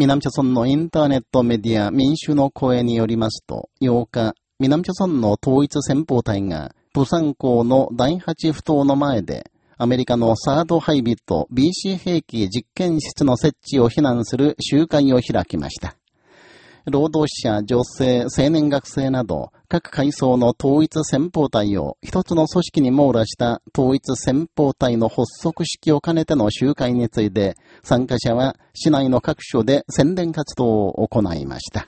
南朝村のインターネットメディア民主の声によりますと、8日、南朝村の統一戦法隊が、プサン港の第8不島の前で、アメリカのサード配備と BC 兵器実験室の設置を非難する集会を開きました。労働者、女性、青年学生など、各階層の統一戦法隊を一つの組織に網羅した統一戦法隊の発足式を兼ねての集会について、参加者は市内の各所で宣伝活動を行いました。